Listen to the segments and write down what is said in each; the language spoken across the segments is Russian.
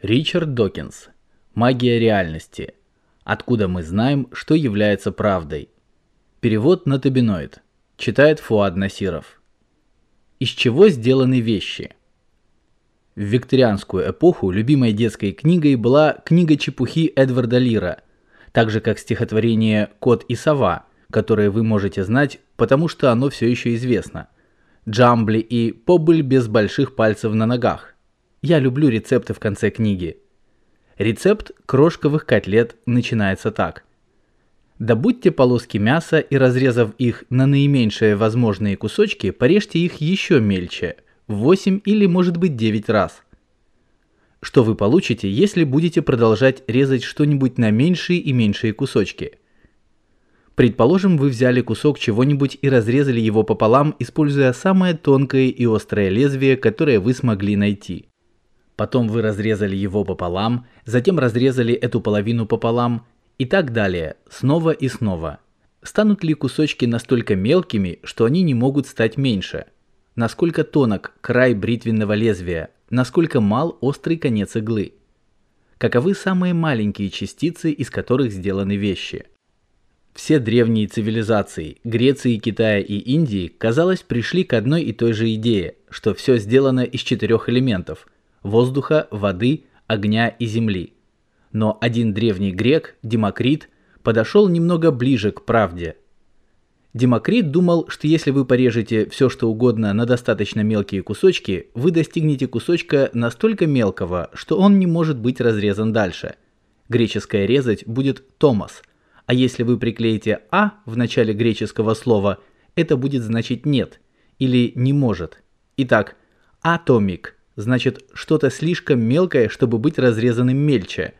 Ричард Докинс. Магия реальности. Откуда мы знаем, что является правдой? Перевод на табиноид. Читает Фуад Насиров. Из чего сделаны вещи? В викторианскую эпоху любимой детской книгой была книга чепухи Эдварда Лира, так же как стихотворение «Кот и сова», которое вы можете знать, потому что оно все еще известно. Джамбли и «Побыль без больших пальцев на ногах», я люблю рецепты в конце книги. Рецепт крошковых котлет начинается так. Добудьте полоски мяса и разрезав их на наименьшие возможные кусочки, порежьте их еще мельче, в 8 или может быть 9 раз. Что вы получите, если будете продолжать резать что-нибудь на меньшие и меньшие кусочки? Предположим, вы взяли кусок чего-нибудь и разрезали его пополам, используя самое тонкое и острое лезвие, которое вы смогли найти. Потом вы разрезали его пополам, затем разрезали эту половину пополам и так далее, снова и снова. Станут ли кусочки настолько мелкими, что они не могут стать меньше? Насколько тонок край бритвенного лезвия, насколько мал острый конец иглы? Каковы самые маленькие частицы, из которых сделаны вещи? Все древние цивилизации Греции, Китая и Индии, казалось, пришли к одной и той же идее, что все сделано из четырех элементов – воздуха, воды, огня и земли. Но один древний грек, Демокрит, подошел немного ближе к правде. Демокрит думал, что если вы порежете все что угодно на достаточно мелкие кусочки, вы достигнете кусочка настолько мелкого, что он не может быть разрезан дальше. Греческое резать будет «томос», а если вы приклеите «а» в начале греческого слова, это будет значить «нет» или «не может». Итак, атомик – значит что-то слишком мелкое, чтобы быть разрезанным мельче.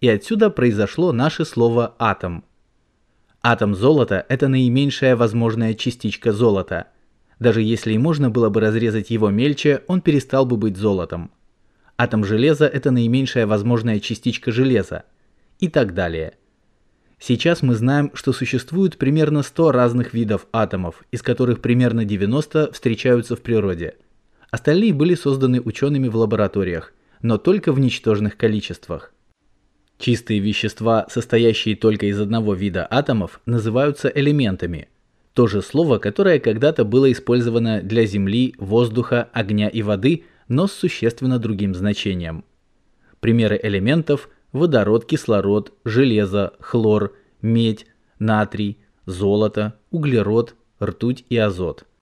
И отсюда произошло наше слово атом. Атом золота – это наименьшая возможная частичка золота. Даже если и можно было бы разрезать его мельче, он перестал бы быть золотом. Атом железа – это наименьшая возможная частичка железа. И так далее. Сейчас мы знаем, что существует примерно 100 разных видов атомов, из которых примерно 90 встречаются в природе – Остальные были созданы учеными в лабораториях, но только в ничтожных количествах. Чистые вещества, состоящие только из одного вида атомов, называются элементами. То же слово, которое когда-то было использовано для Земли, воздуха, огня и воды, но с существенно другим значением. Примеры элементов – водород, кислород, железо, хлор, медь, натрий, золото, углерод, ртуть и азот –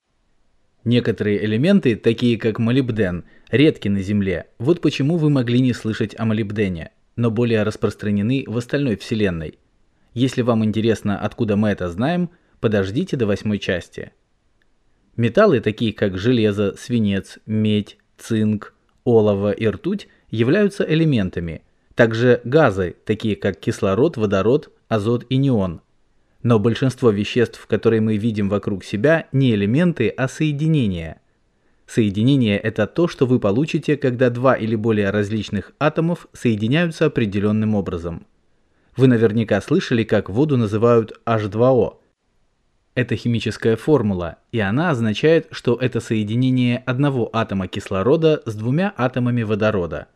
Некоторые элементы, такие как молибден, редки на Земле. Вот почему вы могли не слышать о молибдене, но более распространены в остальной Вселенной. Если вам интересно, откуда мы это знаем, подождите до восьмой части. Металлы, такие как железо, свинец, медь, цинк, олово и ртуть, являются элементами. Также газы, такие как кислород, водород, азот и неон – но большинство веществ, которые мы видим вокруг себя, не элементы, а соединения. Соединение – это то, что вы получите, когда два или более различных атомов соединяются определенным образом. Вы наверняка слышали, как воду называют H2O. Это химическая формула, и она означает, что это соединение одного атома кислорода с двумя атомами водорода.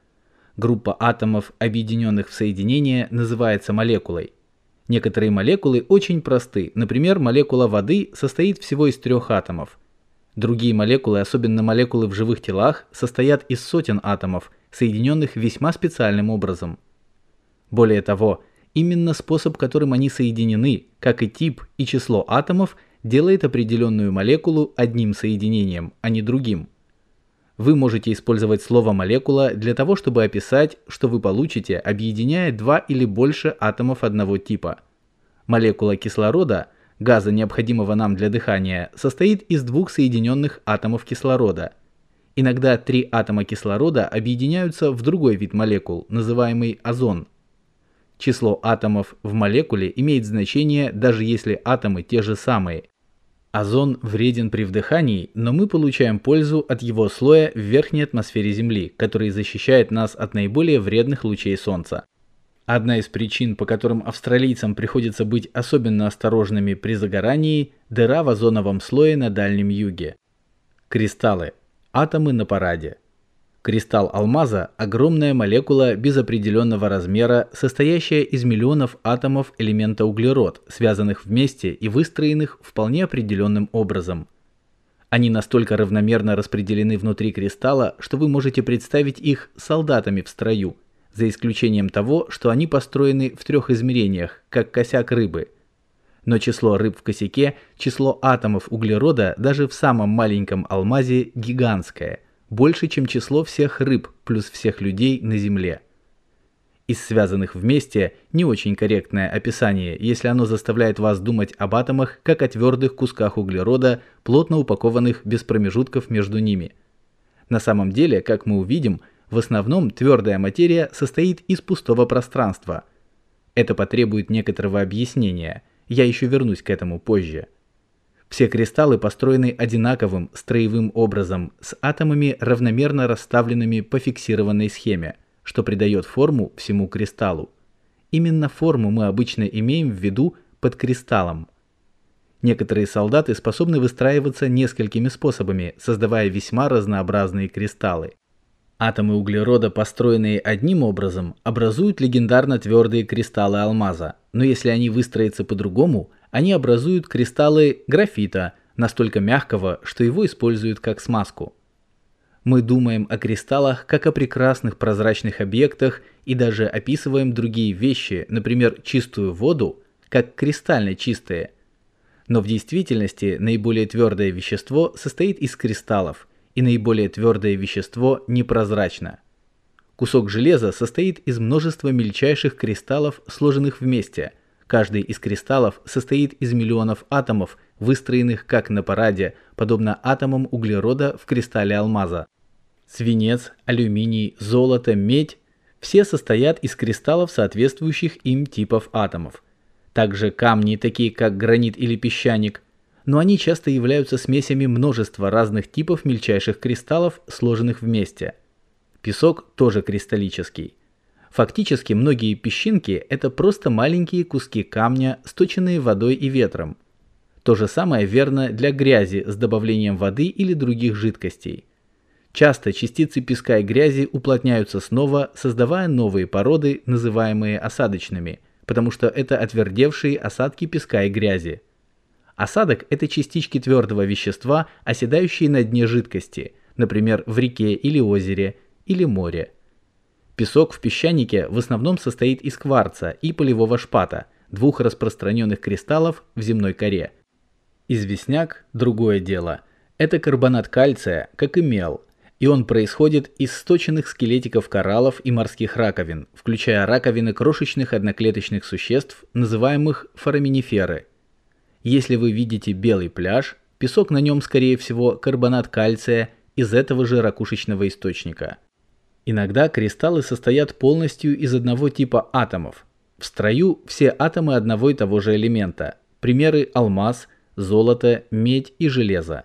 Группа атомов, объединенных в соединение, называется молекулой. Некоторые молекулы очень просты, например, молекула воды состоит всего из трех атомов. Другие молекулы, особенно молекулы в живых телах, состоят из сотен атомов, соединенных весьма специальным образом. Более того, именно способ, которым они соединены, как и тип и число атомов, делает определенную молекулу одним соединением, а не другим. Вы можете использовать слово молекула для того, чтобы описать, что вы получите, объединяя два или больше атомов одного типа. Молекула кислорода, газа, необходимого нам для дыхания, состоит из двух соединенных атомов кислорода. Иногда три атома кислорода объединяются в другой вид молекул, называемый озон. Число атомов в молекуле имеет значение, даже если атомы те же самые, Озон вреден при вдыхании, но мы получаем пользу от его слоя в верхней атмосфере Земли, который защищает нас от наиболее вредных лучей Солнца. Одна из причин, по которым австралийцам приходится быть особенно осторожными при загорании – дыра в озоновом слое на Дальнем Юге. Кристаллы. Атомы на параде. Кристалл алмаза – огромная молекула без определенного размера, состоящая из миллионов атомов элемента углерод, связанных вместе и выстроенных вполне определенным образом. Они настолько равномерно распределены внутри кристалла, что вы можете представить их солдатами в строю, за исключением того, что они построены в трех измерениях, как косяк рыбы. Но число рыб в косяке, число атомов углерода даже в самом маленьком алмазе гигантское – больше, чем число всех рыб плюс всех людей на Земле. Из связанных вместе не очень корректное описание, если оно заставляет вас думать об атомах как о твердых кусках углерода, плотно упакованных без промежутков между ними. На самом деле, как мы увидим, в основном твердая материя состоит из пустого пространства. Это потребует некоторого объяснения, я еще вернусь к этому позже. Все кристаллы построены одинаковым строевым образом, с атомами равномерно расставленными по фиксированной схеме, что придает форму всему кристаллу. Именно форму мы обычно имеем в виду под кристаллом. Некоторые солдаты способны выстраиваться несколькими способами, создавая весьма разнообразные кристаллы. Атомы углерода, построенные одним образом, образуют легендарно твердые кристаллы алмаза, но если они выстроятся по-другому, они образуют кристаллы графита, настолько мягкого, что его используют как смазку. Мы думаем о кристаллах как о прекрасных прозрачных объектах и даже описываем другие вещи, например, чистую воду, как кристально чистые. Но в действительности наиболее твердое вещество состоит из кристаллов, и наиболее твердое вещество непрозрачно. Кусок железа состоит из множества мельчайших кристаллов, сложенных вместе – Каждый из кристаллов состоит из миллионов атомов, выстроенных как на параде, подобно атомам углерода в кристалле алмаза. Свинец, алюминий, золото, медь – все состоят из кристаллов соответствующих им типов атомов. Также камни, такие как гранит или песчаник, но они часто являются смесями множества разных типов мельчайших кристаллов, сложенных вместе. Песок тоже кристаллический. Фактически многие песчинки – это просто маленькие куски камня, сточенные водой и ветром. То же самое верно для грязи с добавлением воды или других жидкостей. Часто частицы песка и грязи уплотняются снова, создавая новые породы, называемые осадочными, потому что это отвердевшие осадки песка и грязи. Осадок – это частички твердого вещества, оседающие на дне жидкости, например, в реке или озере, или море. Песок в песчанике в основном состоит из кварца и полевого шпата, двух распространенных кристаллов в земной коре. Известняк – другое дело. Это карбонат кальция, как и мел, и он происходит из сточенных скелетиков кораллов и морских раковин, включая раковины крошечных одноклеточных существ, называемых фораминиферы. Если вы видите белый пляж, песок на нем скорее всего карбонат кальция из этого же ракушечного источника – Иногда кристаллы состоят полностью из одного типа атомов. В строю все атомы одного и того же элемента. Примеры алмаз, золото, медь и железо.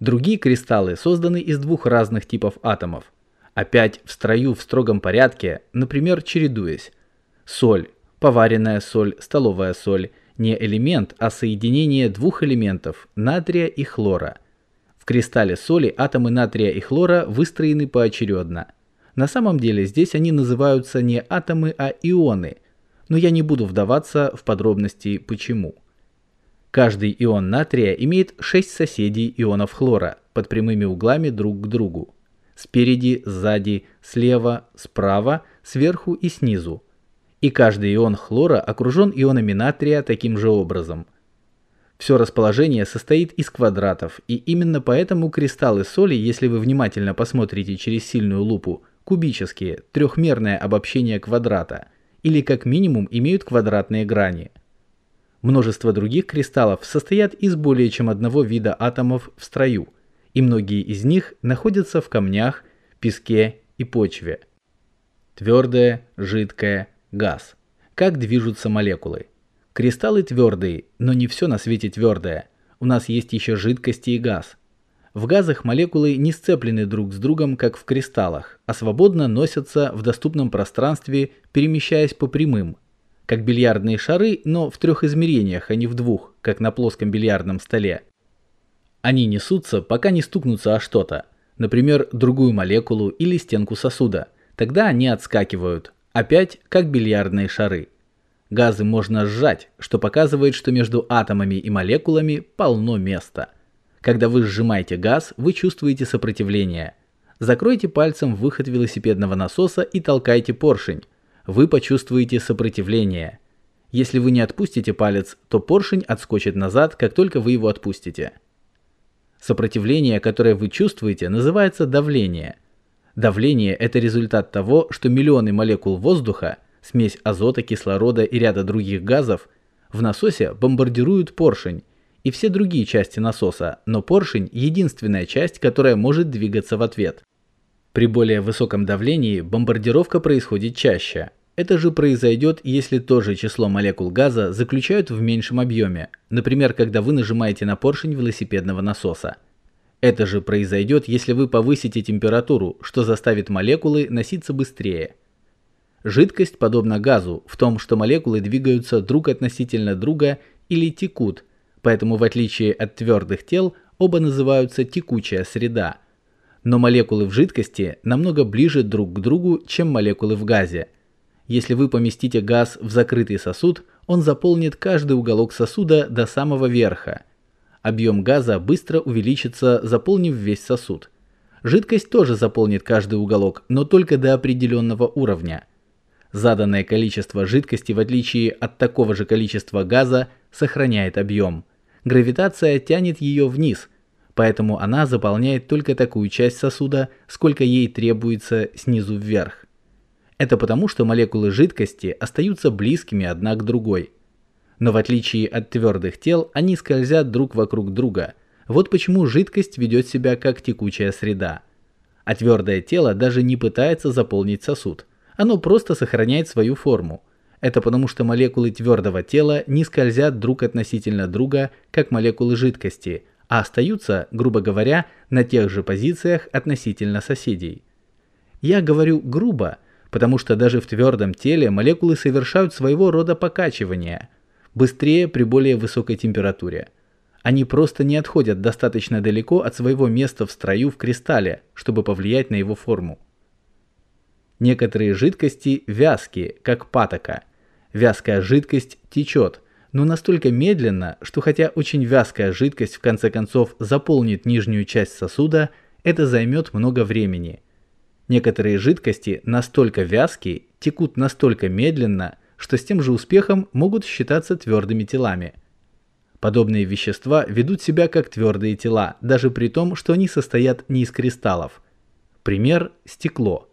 Другие кристаллы созданы из двух разных типов атомов. Опять в строю в строгом порядке, например, чередуясь. Соль, поваренная соль, столовая соль – не элемент, а соединение двух элементов – натрия и хлора. В кристалле соли атомы натрия и хлора выстроены поочередно – на самом деле здесь они называются не атомы, а ионы, но я не буду вдаваться в подробности почему. Каждый ион натрия имеет 6 соседей ионов хлора под прямыми углами друг к другу. Спереди, сзади, слева, справа, сверху и снизу. И каждый ион хлора окружен ионами натрия таким же образом. Все расположение состоит из квадратов, и именно поэтому кристаллы соли, если вы внимательно посмотрите через сильную лупу, кубические, трехмерное обобщение квадрата, или как минимум имеют квадратные грани. Множество других кристаллов состоят из более чем одного вида атомов в строю, и многие из них находятся в камнях, песке и почве. Твердое, жидкое, газ. Как движутся молекулы? Кристаллы твердые, но не все на свете твердое. У нас есть еще жидкости и газ – в газах молекулы не сцеплены друг с другом, как в кристаллах, а свободно носятся в доступном пространстве, перемещаясь по прямым, как бильярдные шары, но в трех измерениях, а не в двух, как на плоском бильярдном столе. Они несутся, пока не стукнутся о что-то. например, другую молекулу или стенку сосуда. Тогда они отскакивают, опять как бильярдные шары. Газы можно сжать, что показывает, что между атомами и молекулами полно места. Когда вы сжимаете газ, вы чувствуете сопротивление. Закройте пальцем выход велосипедного насоса и толкайте поршень. Вы почувствуете сопротивление. Если вы не отпустите палец, то поршень отскочит назад, как только вы его отпустите. Сопротивление, которое вы чувствуете, называется давление. Давление – это результат того, что миллионы молекул воздуха, смесь азота, кислорода и ряда других газов, в насосе бомбардируют поршень и все другие части насоса, но поршень – единственная часть, которая может двигаться в ответ. При более высоком давлении бомбардировка происходит чаще – это же произойдет, если то же число молекул газа заключают в меньшем объеме, например, когда вы нажимаете на поршень велосипедного насоса. Это же произойдет, если вы повысите температуру, что заставит молекулы носиться быстрее. Жидкость подобна газу в том, что молекулы двигаются друг относительно друга или текут, поэтому в отличие от твердых тел оба называются текучая среда. Но молекулы в жидкости намного ближе друг к другу, чем молекулы в газе – если вы поместите газ в закрытый сосуд, он заполнит каждый уголок сосуда до самого верха. Объем газа быстро увеличится, заполнив весь сосуд. Жидкость тоже заполнит каждый уголок, но только до определенного уровня. Заданное количество жидкости, в отличие от такого же количества газа, сохраняет объем. Гравитация тянет ее вниз, поэтому она заполняет только такую часть сосуда, сколько ей требуется снизу вверх. Это потому, что молекулы жидкости остаются близкими одна к другой. Но в отличие от твердых тел, они скользят друг вокруг друга. Вот почему жидкость ведет себя как текучая среда. А твердое тело даже не пытается заполнить сосуд. Оно просто сохраняет свою форму. Это потому, что молекулы твердого тела не скользят друг относительно друга, как молекулы жидкости, а остаются, грубо говоря, на тех же позициях относительно соседей. Я говорю грубо, потому что даже в твердом теле молекулы совершают своего рода покачивание, быстрее при более высокой температуре. Они просто не отходят достаточно далеко от своего места в строю в кристалле, чтобы повлиять на его форму. Некоторые жидкости вязкие, как патока. Вязкая жидкость течет, но настолько медленно, что хотя очень вязкая жидкость в конце концов заполнит нижнюю часть сосуда, это займет много времени – Некоторые жидкости настолько вязкие, текут настолько медленно, что с тем же успехом могут считаться твердыми телами. Подобные вещества ведут себя как твердые тела, даже при том, что они состоят не из кристаллов. Пример – стекло.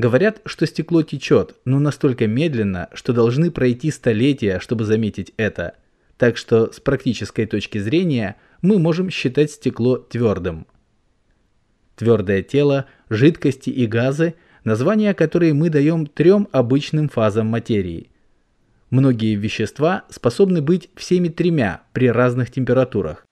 Говорят, что стекло течет, но настолько медленно, что должны пройти столетия, чтобы заметить это. Так что с практической точки зрения мы можем считать стекло твердым твердое тело, жидкости и газы, названия которые мы даем трем обычным фазам материи. Многие вещества способны быть всеми тремя при разных температурах.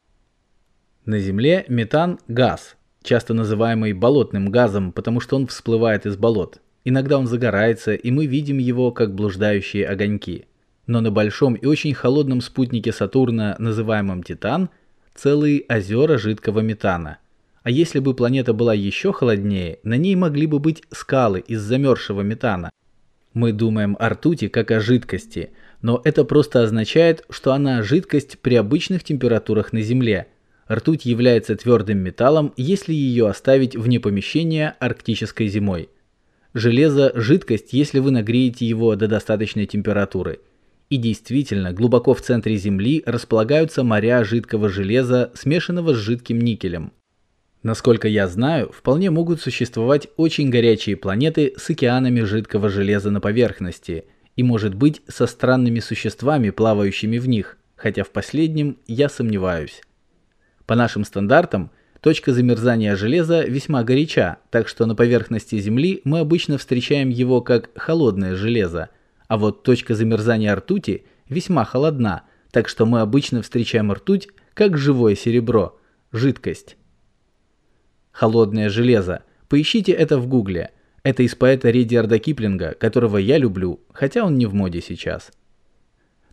На Земле метан – газ, часто называемый болотным газом, потому что он всплывает из болот. Иногда он загорается, и мы видим его как блуждающие огоньки. Но на большом и очень холодном спутнике Сатурна, называемом Титан, целые озера жидкого метана – а если бы планета была еще холоднее, на ней могли бы быть скалы из замерзшего метана. Мы думаем о ртути как о жидкости, но это просто означает, что она жидкость при обычных температурах на Земле. Ртуть является твердым металлом, если ее оставить вне помещения арктической зимой. Железо – жидкость, если вы нагреете его до достаточной температуры. И действительно, глубоко в центре Земли располагаются моря жидкого железа, смешанного с жидким никелем. Насколько я знаю, вполне могут существовать очень горячие планеты с океанами жидкого железа на поверхности и, может быть, со странными существами, плавающими в них, хотя в последнем я сомневаюсь. По нашим стандартам, точка замерзания железа весьма горяча, так что на поверхности Земли мы обычно встречаем его как холодное железо, а вот точка замерзания ртути весьма холодна, так что мы обычно встречаем ртуть как живое серебро, жидкость холодное железо. Поищите это в гугле. Это из поэта Редиарда Киплинга, которого я люблю, хотя он не в моде сейчас.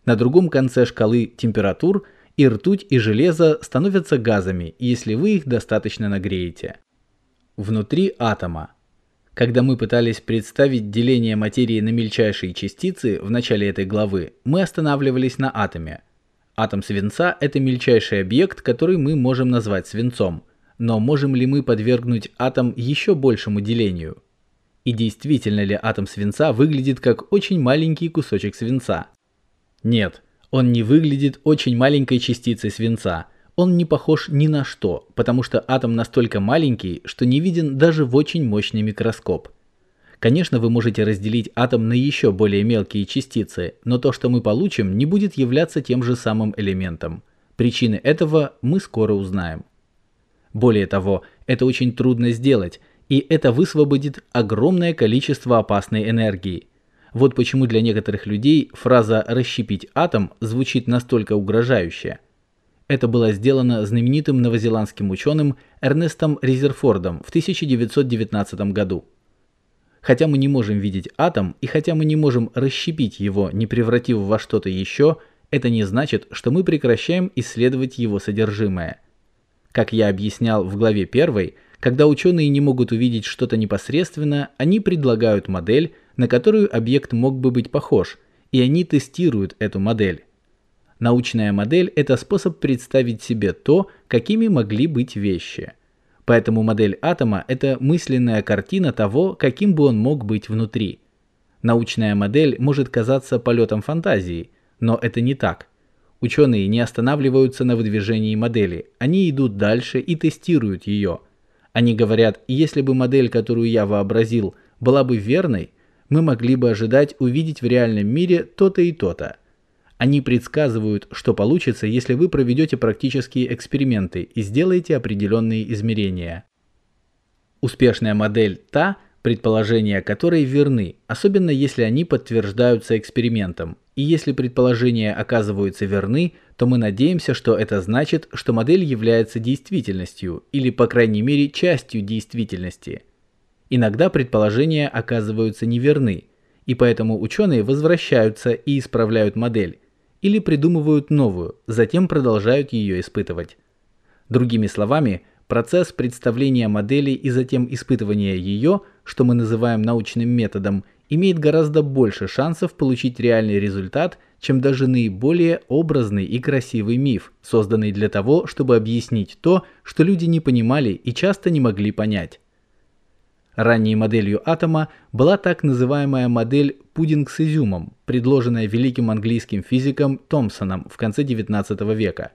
На другом конце шкалы температур и ртуть, и железо становятся газами, если вы их достаточно нагреете. внутри атома. Когда мы пытались представить деление материи на мельчайшие частицы в начале этой главы, мы останавливались на атоме. Атом свинца – это мельчайший объект, который мы можем назвать свинцом. Но можем ли мы подвергнуть атом еще большему делению? И действительно ли атом свинца выглядит как очень маленький кусочек свинца? Нет, он не выглядит очень маленькой частицей свинца. Он не похож ни на что, потому что атом настолько маленький, что не виден даже в очень мощный микроскоп. Конечно, вы можете разделить атом на еще более мелкие частицы, но то, что мы получим, не будет являться тем же самым элементом. Причины этого мы скоро узнаем. Более того, это очень трудно сделать, и это высвободит огромное количество опасной энергии. Вот почему для некоторых людей фраза «расщепить атом» звучит настолько угрожающе. Это было сделано знаменитым новозеландским ученым Эрнестом Резерфордом в 1919 году. Хотя мы не можем видеть атом, и хотя мы не можем расщепить его, не превратив во что-то еще, это не значит, что мы прекращаем исследовать его содержимое. Как я объяснял в главе 1, когда ученые не могут увидеть что-то непосредственно, они предлагают модель, на которую объект мог бы быть похож, и они тестируют эту модель. Научная модель – это способ представить себе то, какими могли быть вещи – Поэтому модель атома – это мысленная картина того, каким бы он мог быть внутри. Научная модель может казаться полетом фантазии, но это не так. Ученые не останавливаются на выдвижении модели, они идут дальше и тестируют ее. Они говорят, если бы модель, которую я вообразил, была бы верной, мы могли бы ожидать увидеть в реальном мире то-то и то-то. Они предсказывают, что получится, если вы проведете практические эксперименты и сделаете определенные измерения. Успешная модель та, предположения которой верны, особенно если они подтверждаются экспериментом. И если предположения оказываются верны, то мы надеемся, что это значит, что модель является действительностью, или по крайней мере частью действительности. Иногда предположения оказываются неверны, и поэтому ученые возвращаются и исправляют модель, или придумывают новую, затем продолжают ее испытывать. Другими словами, процесс представления модели и затем испытывания ее, что мы называем научным методом, имеет гораздо больше шансов получить реальный результат, чем даже наиболее образный и красивый миф, созданный для того, чтобы объяснить то, что люди не понимали и часто не могли понять. Ранней моделью атома была так называемая модель «пудинг с изюмом», предложенная великим английским физиком Томпсоном в конце XIX века.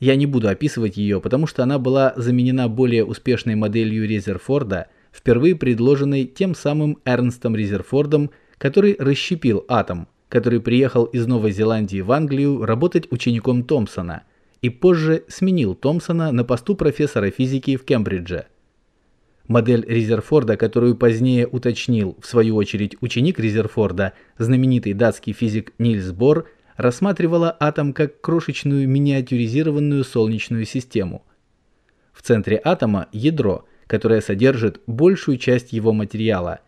Я не буду описывать ее, потому что она была заменена более успешной моделью Резерфорда, впервые предложенной тем самым Эрнстом Резерфордом, который расщепил атом, который приехал из Новой Зеландии в Англию работать учеником Томпсона и позже сменил Томпсона на посту профессора физики в Кембридже – Модель Резерфорда, которую позднее уточнил, в свою очередь, ученик Резерфорда, знаменитый датский физик Нильс Бор, рассматривала атом как крошечную миниатюризированную солнечную систему. В центре атома ядро, которое содержит большую часть его материала,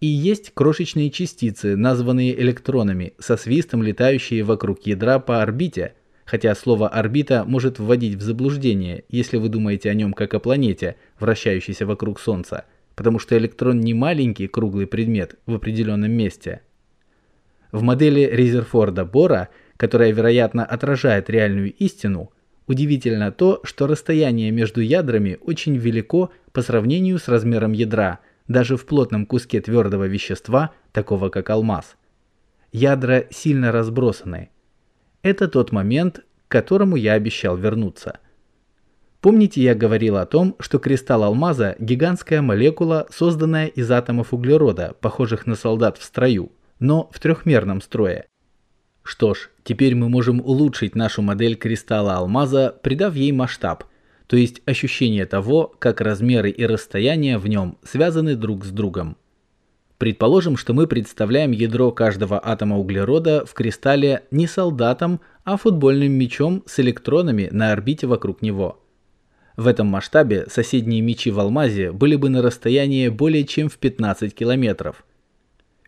и есть крошечные частицы, названные электронами, со свистом летающие вокруг ядра по орбите – хотя слово «орбита» может вводить в заблуждение, если вы думаете о нем как о планете, вращающейся вокруг Солнца, потому что электрон не маленький круглый предмет в определенном месте. В модели Резерфорда-Бора, которая, вероятно, отражает реальную истину, удивительно то, что расстояние между ядрами очень велико по сравнению с размером ядра, даже в плотном куске твердого вещества, такого как алмаз. Ядра сильно разбросаны, это тот момент, к которому я обещал вернуться. Помните, я говорил о том, что кристалл алмаза – гигантская молекула, созданная из атомов углерода, похожих на солдат в строю, но в трехмерном строе. Что ж, теперь мы можем улучшить нашу модель кристалла алмаза, придав ей масштаб, то есть ощущение того, как размеры и расстояние в нем связаны друг с другом. Предположим, что мы представляем ядро каждого атома углерода в кристалле не солдатом, а футбольным мячом с электронами на орбите вокруг него. В этом масштабе соседние мячи в алмазе были бы на расстоянии более чем в 15 километров.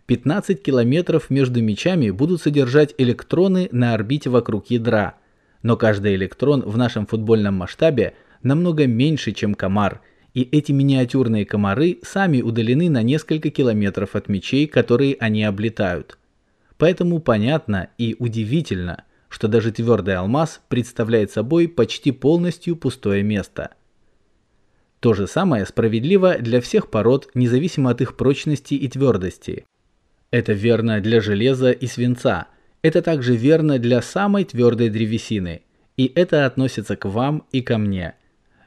15 километров между мячами будут содержать электроны на орбите вокруг ядра, но каждый электрон в нашем футбольном масштабе намного меньше, чем комар – и эти миниатюрные комары сами удалены на несколько километров от мечей, которые они облетают. Поэтому понятно и удивительно, что даже твердый алмаз представляет собой почти полностью пустое место. То же самое справедливо для всех пород, независимо от их прочности и твердости. Это верно для железа и свинца. Это также верно для самой твердой древесины. И это относится к вам и ко мне –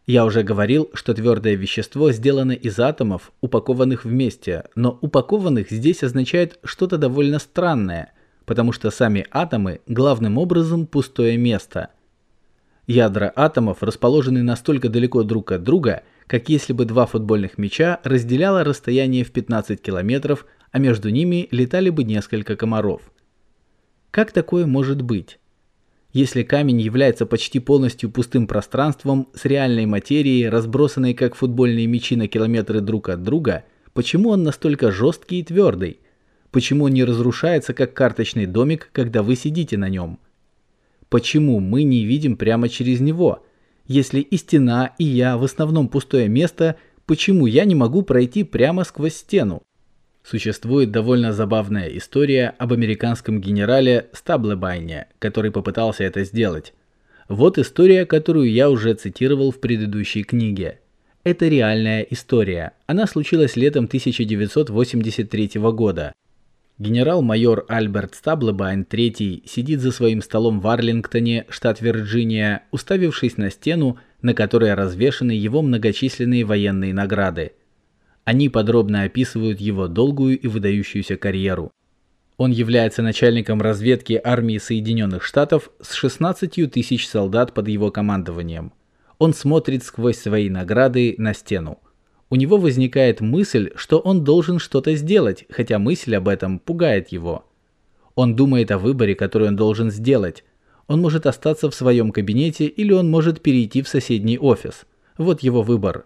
я уже говорил, что твердое вещество сделано из атомов, упакованных вместе, но упакованных здесь означает что-то довольно странное, потому что сами атомы главным образом пустое место. Ядра атомов расположены настолько далеко друг от друга, как если бы два футбольных мяча разделяло расстояние в 15 километров, а между ними летали бы несколько комаров. Как такое может быть? Если камень является почти полностью пустым пространством с реальной материей, разбросанной как футбольные мячи на километры друг от друга, почему он настолько жесткий и твердый? Почему он не разрушается как карточный домик, когда вы сидите на нем? Почему мы не видим прямо через него? Если и стена, и я в основном пустое место, почему я не могу пройти прямо сквозь стену? Существует довольно забавная история об американском генерале Стаблебайне, который попытался это сделать. Вот история, которую я уже цитировал в предыдущей книге. Это реальная история. Она случилась летом 1983 года. Генерал-майор Альберт Стаблебайн III сидит за своим столом в Арлингтоне, штат Вирджиния, уставившись на стену, на которой развешаны его многочисленные военные награды. Они подробно описывают его долгую и выдающуюся карьеру. Он является начальником разведки армии Соединенных Штатов с 16 тысяч солдат под его командованием. Он смотрит сквозь свои награды на стену. У него возникает мысль, что он должен что-то сделать, хотя мысль об этом пугает его. Он думает о выборе, который он должен сделать. Он может остаться в своем кабинете или он может перейти в соседний офис. Вот его выбор.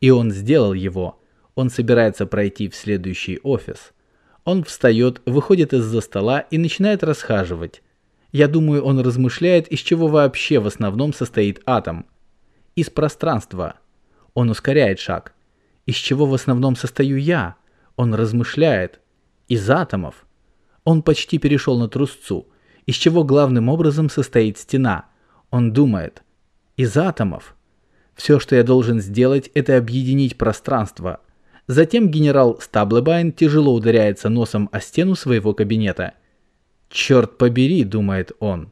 И он сделал его. Он собирается пройти в следующий офис. Он встает, выходит из-за стола и начинает расхаживать. Я думаю, он размышляет, из чего вообще в основном состоит атом. Из пространства. Он ускоряет шаг. Из чего в основном состою я? Он размышляет. Из атомов. Он почти перешел на трусцу. Из чего главным образом состоит стена? Он думает. Из атомов. Все, что я должен сделать, это объединить пространство, Затем генерал Стаблебайн тяжело ударяется носом о стену своего кабинета. «Черт побери», — думает он.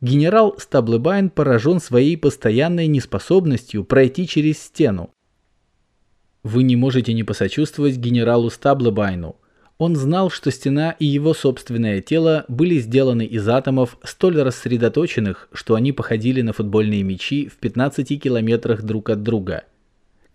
Генерал Стаблебайн поражен своей постоянной неспособностью пройти через стену. Вы не можете не посочувствовать генералу Стаблебайну. Он знал, что стена и его собственное тело были сделаны из атомов, столь рассредоточенных, что они походили на футбольные мячи в 15 километрах друг от друга –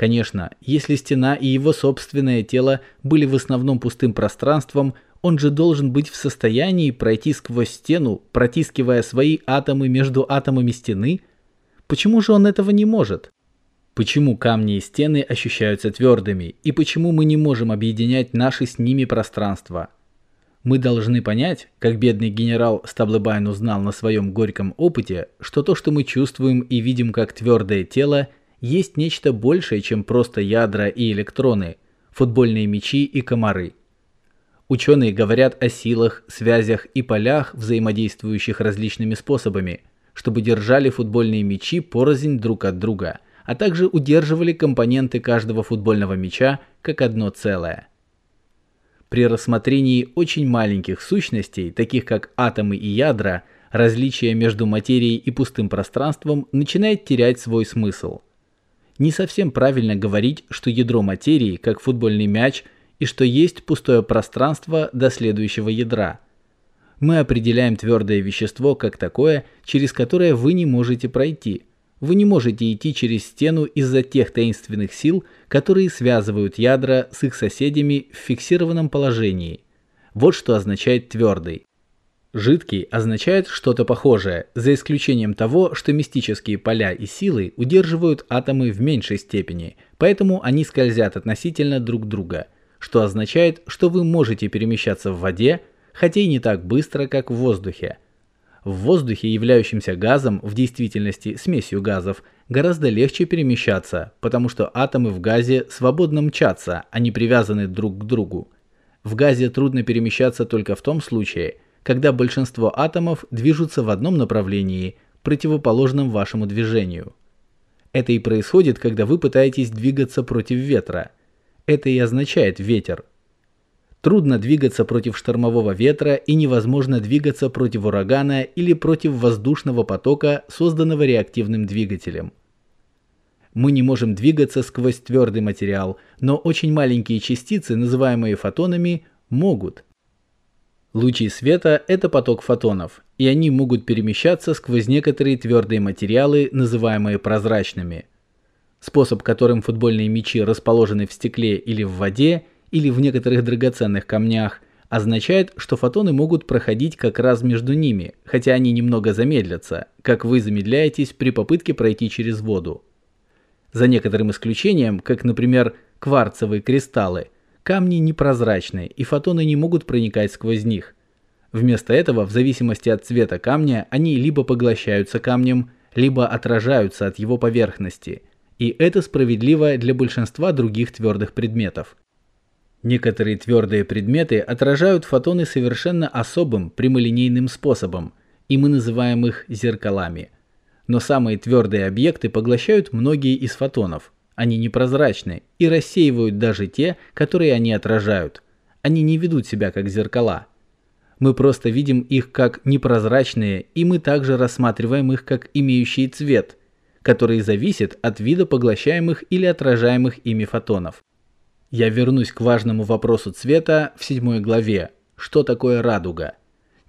Конечно, если стена и его собственное тело были в основном пустым пространством, он же должен быть в состоянии пройти сквозь стену, протискивая свои атомы между атомами стены. Почему же он этого не может? Почему камни и стены ощущаются твердыми, и почему мы не можем объединять наши с ними пространства? Мы должны понять, как бедный генерал Стаблебайн узнал на своем горьком опыте, что то, что мы чувствуем и видим как твердое тело – есть нечто большее, чем просто ядра и электроны, футбольные мячи и комары. Ученые говорят о силах, связях и полях, взаимодействующих различными способами, чтобы держали футбольные мячи порознь друг от друга, а также удерживали компоненты каждого футбольного мяча как одно целое. При рассмотрении очень маленьких сущностей, таких как атомы и ядра, различие между материей и пустым пространством начинает терять свой смысл – не совсем правильно говорить, что ядро материи, как футбольный мяч, и что есть пустое пространство до следующего ядра. Мы определяем твердое вещество как такое, через которое вы не можете пройти. Вы не можете идти через стену из-за тех таинственных сил, которые связывают ядра с их соседями в фиксированном положении. Вот что означает твердый. Жидкий означает что-то похожее, за исключением того, что мистические поля и силы удерживают атомы в меньшей степени, поэтому они скользят относительно друг друга, что означает, что вы можете перемещаться в воде, хотя и не так быстро, как в воздухе. В воздухе, являющемся газом, в действительности смесью газов, гораздо легче перемещаться, потому что атомы в газе свободно мчатся, они привязаны друг к другу. В газе трудно перемещаться только в том случае, когда большинство атомов движутся в одном направлении, противоположном вашему движению. Это и происходит, когда вы пытаетесь двигаться против ветра. Это и означает ветер. Трудно двигаться против штормового ветра и невозможно двигаться против урагана или против воздушного потока, созданного реактивным двигателем. Мы не можем двигаться сквозь твердый материал, но очень маленькие частицы, называемые фотонами, могут. Лучи света – это поток фотонов, и они могут перемещаться сквозь некоторые твердые материалы, называемые прозрачными. Способ, которым футбольные мячи расположены в стекле или в воде, или в некоторых драгоценных камнях, означает, что фотоны могут проходить как раз между ними, хотя они немного замедлятся, как вы замедляетесь при попытке пройти через воду. За некоторым исключением, как, например, кварцевые кристаллы, камни непрозрачны и фотоны не могут проникать сквозь них. Вместо этого, в зависимости от цвета камня, они либо поглощаются камнем, либо отражаются от его поверхности. И это справедливо для большинства других твердых предметов. Некоторые твердые предметы отражают фотоны совершенно особым прямолинейным способом, и мы называем их зеркалами. Но самые твердые объекты поглощают многие из фотонов. Они непрозрачны и рассеивают даже те, которые они отражают. Они не ведут себя как зеркала. Мы просто видим их как непрозрачные, и мы также рассматриваем их как имеющие цвет, который зависит от вида поглощаемых или отражаемых ими фотонов. Я вернусь к важному вопросу цвета в седьмой главе. Что такое радуга?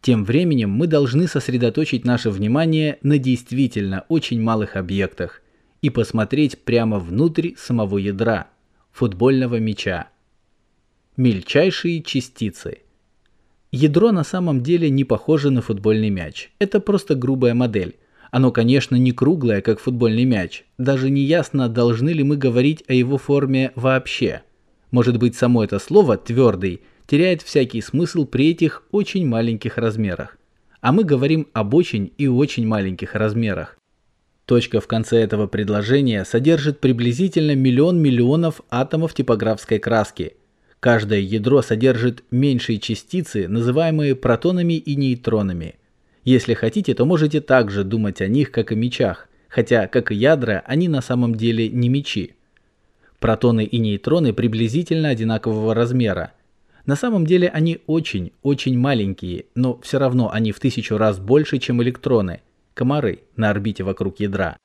Тем временем мы должны сосредоточить наше внимание на действительно очень малых объектах и посмотреть прямо внутрь самого ядра футбольного мяча. Мельчайшие частицы. Ядро на самом деле не похоже на футбольный мяч. Это просто грубая модель. Оно, конечно, не круглое, как футбольный мяч. Даже не ясно, должны ли мы говорить о его форме вообще. Может быть, само это слово «твердый» теряет всякий смысл при этих очень маленьких размерах. А мы говорим об очень и очень маленьких размерах. Точка в конце этого предложения содержит приблизительно миллион миллионов атомов типографской краски. Каждое ядро содержит меньшие частицы, называемые протонами и нейтронами. Если хотите, то можете также думать о них как о мечах, хотя, как и ядра, они на самом деле не мечи. Протоны и нейтроны приблизительно одинакового размера. На самом деле они очень-очень маленькие, но все равно они в тысячу раз больше, чем электроны, комары на орбите вокруг ядра.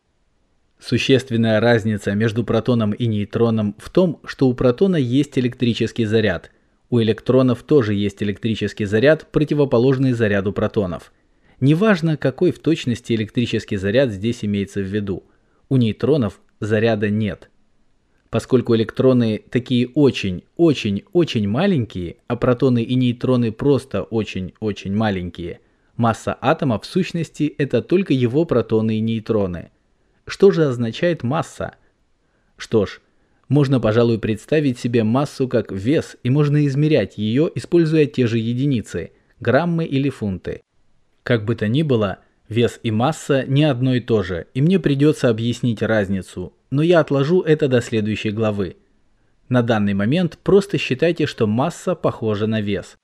Существенная разница между протоном и нейтроном в том, что у протона есть электрический заряд. У электронов тоже есть электрический заряд, противоположный заряду протонов. Неважно, какой в точности электрический заряд здесь имеется в виду. У нейтронов заряда нет. Поскольку электроны такие очень-очень-очень маленькие, а протоны и нейтроны просто очень-очень маленькие, масса атома в сущности это только его протоны и нейтроны. Что же означает масса? Что ж, можно, пожалуй, представить себе массу как вес, и можно измерять ее, используя те же единицы – граммы или фунты. Как бы то ни было, вес и масса не одно и то же, и мне придется объяснить разницу, но я отложу это до следующей главы. На данный момент просто считайте, что масса похожа на вес.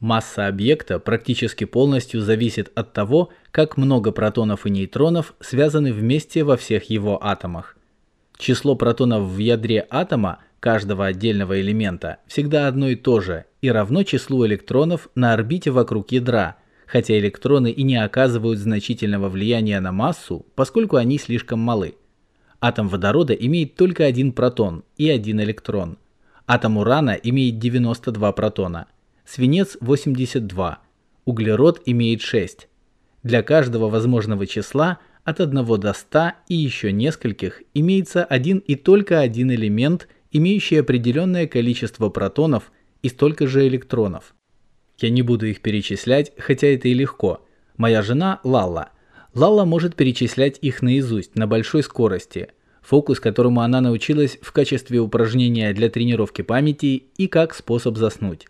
Масса объекта практически полностью зависит от того, как много протонов и нейтронов связаны вместе во всех его атомах. Число протонов в ядре атома каждого отдельного элемента всегда одно и то же и равно числу электронов на орбите вокруг ядра, хотя электроны и не оказывают значительного влияния на массу, поскольку они слишком малы. Атом водорода имеет только один протон и один электрон. Атом урана имеет 92 протона. Свинец 82. Углерод имеет 6. Для каждого возможного числа от 1 до 100 и еще нескольких имеется один и только один элемент, имеющий определенное количество протонов и столько же электронов. Я не буду их перечислять, хотя это и легко. Моя жена Лалла – Лала может перечислять их наизусть на большой скорости, фокус которому она научилась в качестве упражнения для тренировки памяти и как способ заснуть.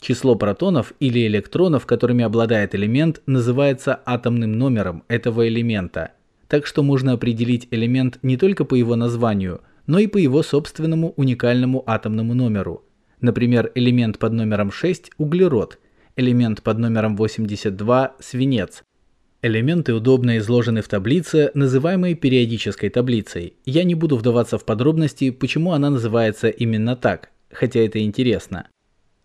Число протонов или электронов, которыми обладает элемент, называется атомным номером этого элемента. Так что можно определить элемент не только по его названию, но и по его собственному уникальному атомному номеру. Например, элемент под номером 6 – углерод, элемент под номером 82 – свинец. Элементы удобно изложены в таблице, называемой периодической таблицей. Я не буду вдаваться в подробности, почему она называется именно так, хотя это интересно.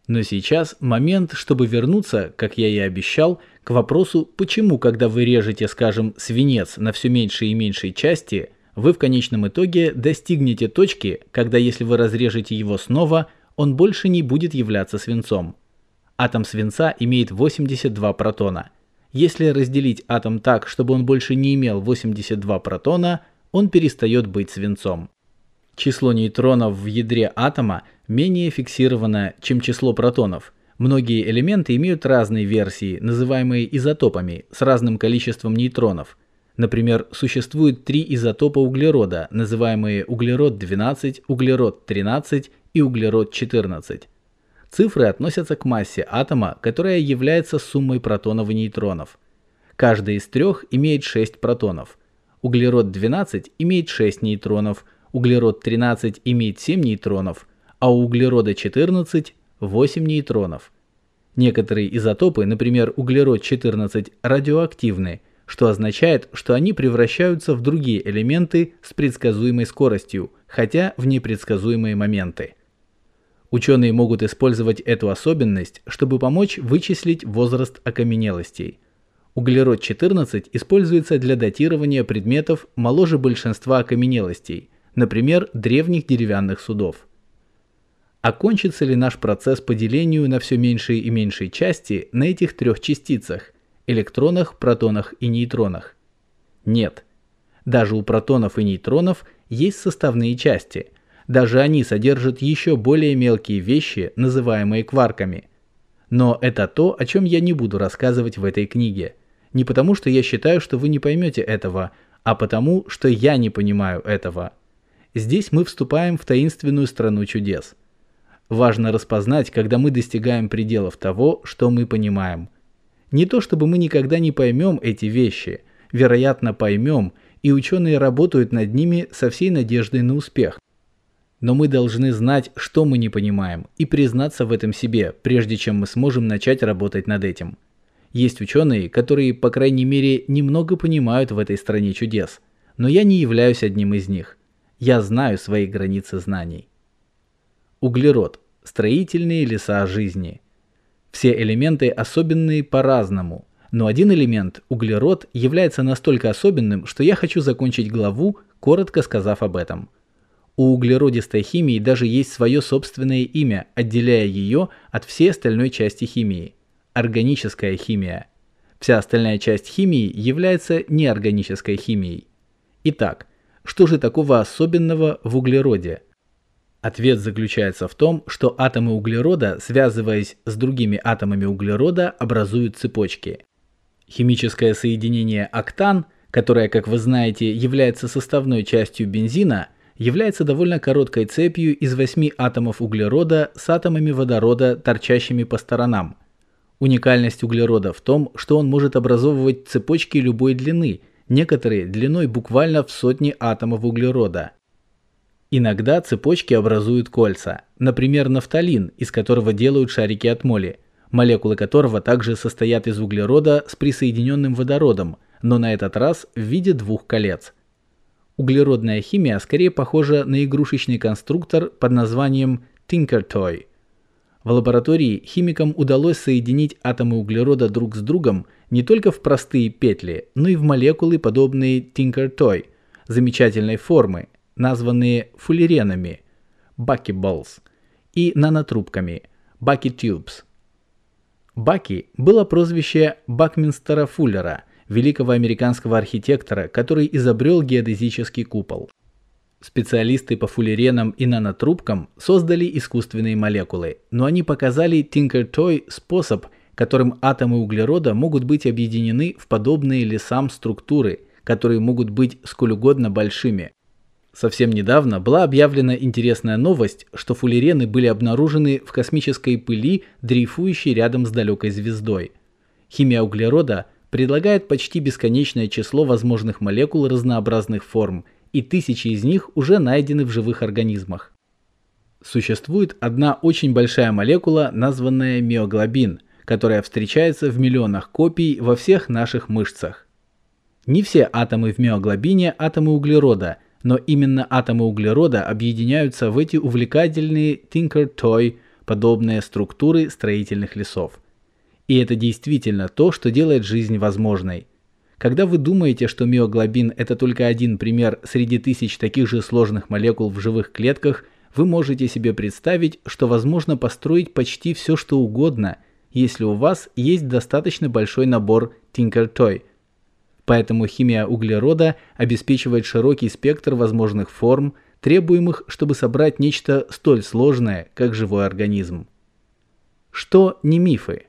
Но сейчас момент, чтобы вернуться, как я и обещал, к вопросу, почему, когда вы режете, скажем, свинец на все меньшие и меньшие части, вы в конечном итоге достигнете точки, когда если вы разрежете его снова, он больше не будет являться свинцом. Атом свинца имеет 82 протона. Если разделить атом так, чтобы он больше не имел 82 протона, он перестает быть свинцом. Число нейтронов в ядре атома менее фиксировано, чем число протонов. Многие элементы имеют разные версии, называемые изотопами, с разным количеством нейтронов. Например, существует три изотопа углерода, называемые углерод-12, углерод-13 и углерод-14. Цифры относятся к массе атома, которая является суммой протонов и нейтронов. Каждый из трех имеет 6 протонов. Углерод-12 имеет 6 нейтронов, углерод-13 имеет 7 нейтронов, а у углерода-14 8 нейтронов. Некоторые изотопы, например, углерод-14, радиоактивны, что означает, что они превращаются в другие элементы с предсказуемой скоростью, хотя в непредсказуемые моменты. Ученые могут использовать эту особенность, чтобы помочь вычислить возраст окаменелостей. Углерод-14 используется для датирования предметов моложе большинства окаменелостей, например, древних деревянных судов. Окончится ли наш процесс по делению на все меньшие и меньшие части на этих трех частицах – электронах, протонах и нейтронах? Нет. Даже у протонов и нейтронов есть составные части. Даже они содержат еще более мелкие вещи, называемые кварками. Но это то, о чем я не буду рассказывать в этой книге. Не потому, что я считаю, что вы не поймете этого, а потому, что я не понимаю этого. Здесь мы вступаем в таинственную страну чудес. Важно распознать, когда мы достигаем пределов того, что мы понимаем. Не то чтобы мы никогда не поймем эти вещи, вероятно поймем, и ученые работают над ними со всей надеждой на успех. Но мы должны знать, что мы не понимаем, и признаться в этом себе, прежде чем мы сможем начать работать над этим. Есть ученые, которые, по крайней мере, немного понимают в этой стране чудес, но я не являюсь одним из них. Я знаю свои границы знаний. Углерод. Строительные леса жизни. Все элементы особенные по-разному, но один элемент, углерод, является настолько особенным, что я хочу закончить главу, коротко сказав об этом. У углеродистой химии даже есть свое собственное имя, отделяя ее от всей остальной части химии – органическая химия. Вся остальная часть химии является неорганической химией. Итак, что же такого особенного в углероде? Ответ заключается в том, что атомы углерода, связываясь с другими атомами углерода, образуют цепочки. Химическое соединение октан, которое, как вы знаете, является составной частью бензина, является довольно короткой цепью из 8 атомов углерода с атомами водорода, торчащими по сторонам. Уникальность углерода в том, что он может образовывать цепочки любой длины – некоторые длиной буквально в сотни атомов углерода. Иногда цепочки образуют кольца, например, нафталин, из которого делают шарики от моли, молекулы которого также состоят из углерода с присоединенным водородом, но на этот раз в виде двух колец. Углеродная химия скорее похожа на игрушечный конструктор под названием Tinker Toy – в лаборатории химикам удалось соединить атомы углерода друг с другом не только в простые петли, но и в молекулы, подобные Tinker Toy, замечательной формы, названные фуллеренами, buckyballs, и нанотрубками, bucky tubes. Баки было прозвище Бакминстера Фуллера, великого американского архитектора, который изобрел геодезический купол. Специалисты по фуллеренам и нанотрубкам создали искусственные молекулы, но они показали Tinker-Toy способ, которым атомы углерода могут быть объединены в подобные лесам структуры, которые могут быть сколь угодно большими. Совсем недавно была объявлена интересная новость, что фуллерены были обнаружены в космической пыли, дрейфующей рядом с далекой звездой. Химия углерода предлагает почти бесконечное число возможных молекул разнообразных форм, и тысячи из них уже найдены в живых организмах. Существует одна очень большая молекула, названная миоглобин, которая встречается в миллионах копий во всех наших мышцах. Не все атомы в миоглобине – атомы углерода – но именно атомы углерода объединяются в эти увлекательные Tinker-Toy подобные структуры строительных лесов. И это действительно то, что делает жизнь возможной. Когда вы думаете, что миоглобин это только один пример среди тысяч таких же сложных молекул в живых клетках, вы можете себе представить, что возможно построить почти все, что угодно, если у вас есть достаточно большой набор Tinker-Toy – Поэтому химия углерода обеспечивает широкий спектр возможных форм, требуемых, чтобы собрать нечто столь сложное, как живой организм. Что не мифы?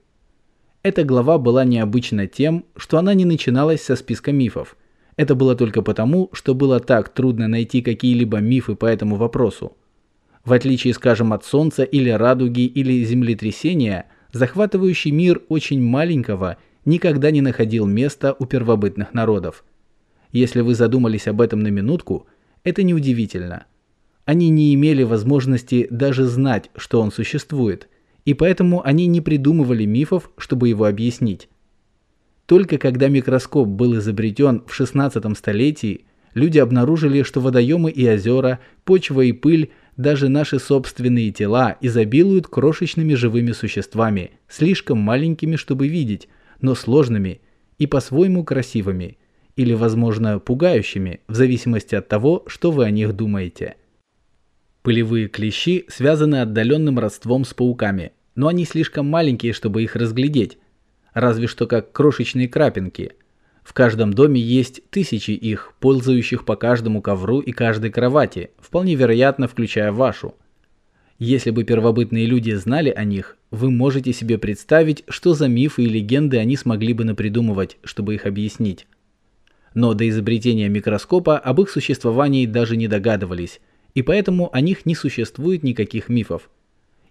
Эта глава была необычна тем, что она не начиналась со списка мифов. Это было только потому, что было так трудно найти какие-либо мифы по этому вопросу. В отличие, скажем, от Солнца или радуги или землетрясения, захватывающий мир очень маленького – никогда не находил места у первобытных народов. Если вы задумались об этом на минутку, это неудивительно. Они не имели возможности даже знать, что он существует, и поэтому они не придумывали мифов, чтобы его объяснить. Только когда микроскоп был изобретен в 16 столетии, люди обнаружили, что водоемы и озера, почва и пыль, даже наши собственные тела изобилуют крошечными живыми существами, слишком маленькими, чтобы видеть, но сложными и по-своему красивыми, или, возможно, пугающими, в зависимости от того, что вы о них думаете. Пылевые клещи связаны отдаленным родством с пауками, но они слишком маленькие, чтобы их разглядеть, разве что как крошечные крапинки. В каждом доме есть тысячи их, ползающих по каждому ковру и каждой кровати, вполне вероятно, включая вашу. Если бы первобытные люди знали о них, вы можете себе представить, что за мифы и легенды они смогли бы напридумывать, чтобы их объяснить. Но до изобретения микроскопа об их существовании даже не догадывались, и поэтому о них не существует никаких мифов.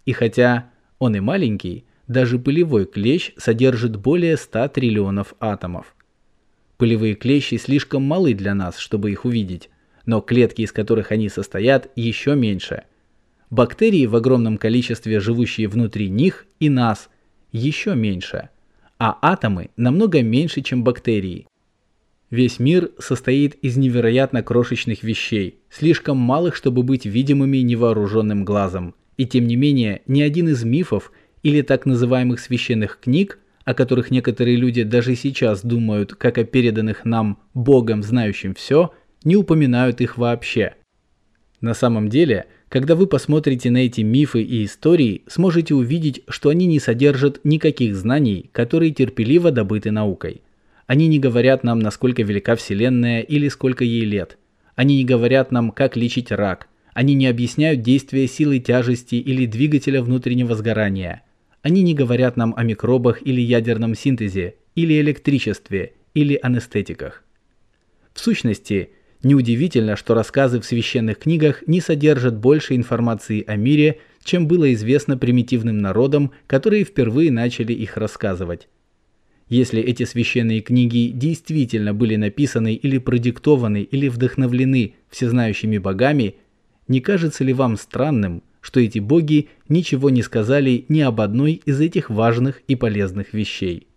И хотя он и маленький, даже пылевой клещ содержит более 100 триллионов атомов. Пылевые клещи слишком малы для нас, чтобы их увидеть, но клетки, из которых они состоят, еще меньше – Бактерии в огромном количестве, живущие внутри них и нас, еще меньше, а атомы намного меньше, чем бактерии. Весь мир состоит из невероятно крошечных вещей, слишком малых, чтобы быть видимыми невооруженным глазом. И тем не менее, ни один из мифов или так называемых священных книг, о которых некоторые люди даже сейчас думают, как о переданных нам Богом, знающим все, не упоминают их вообще. На самом деле – когда вы посмотрите на эти мифы и истории, сможете увидеть, что они не содержат никаких знаний, которые терпеливо добыты наукой. Они не говорят нам, насколько велика Вселенная или сколько ей лет. Они не говорят нам, как лечить рак. Они не объясняют действия силы тяжести или двигателя внутреннего сгорания. Они не говорят нам о микробах или ядерном синтезе, или электричестве, или анестетиках. В сущности, Неудивительно, что рассказы в священных книгах не содержат больше информации о мире, чем было известно примитивным народам, которые впервые начали их рассказывать. Если эти священные книги действительно были написаны или продиктованы или вдохновлены всезнающими богами, не кажется ли вам странным, что эти боги ничего не сказали ни об одной из этих важных и полезных вещей?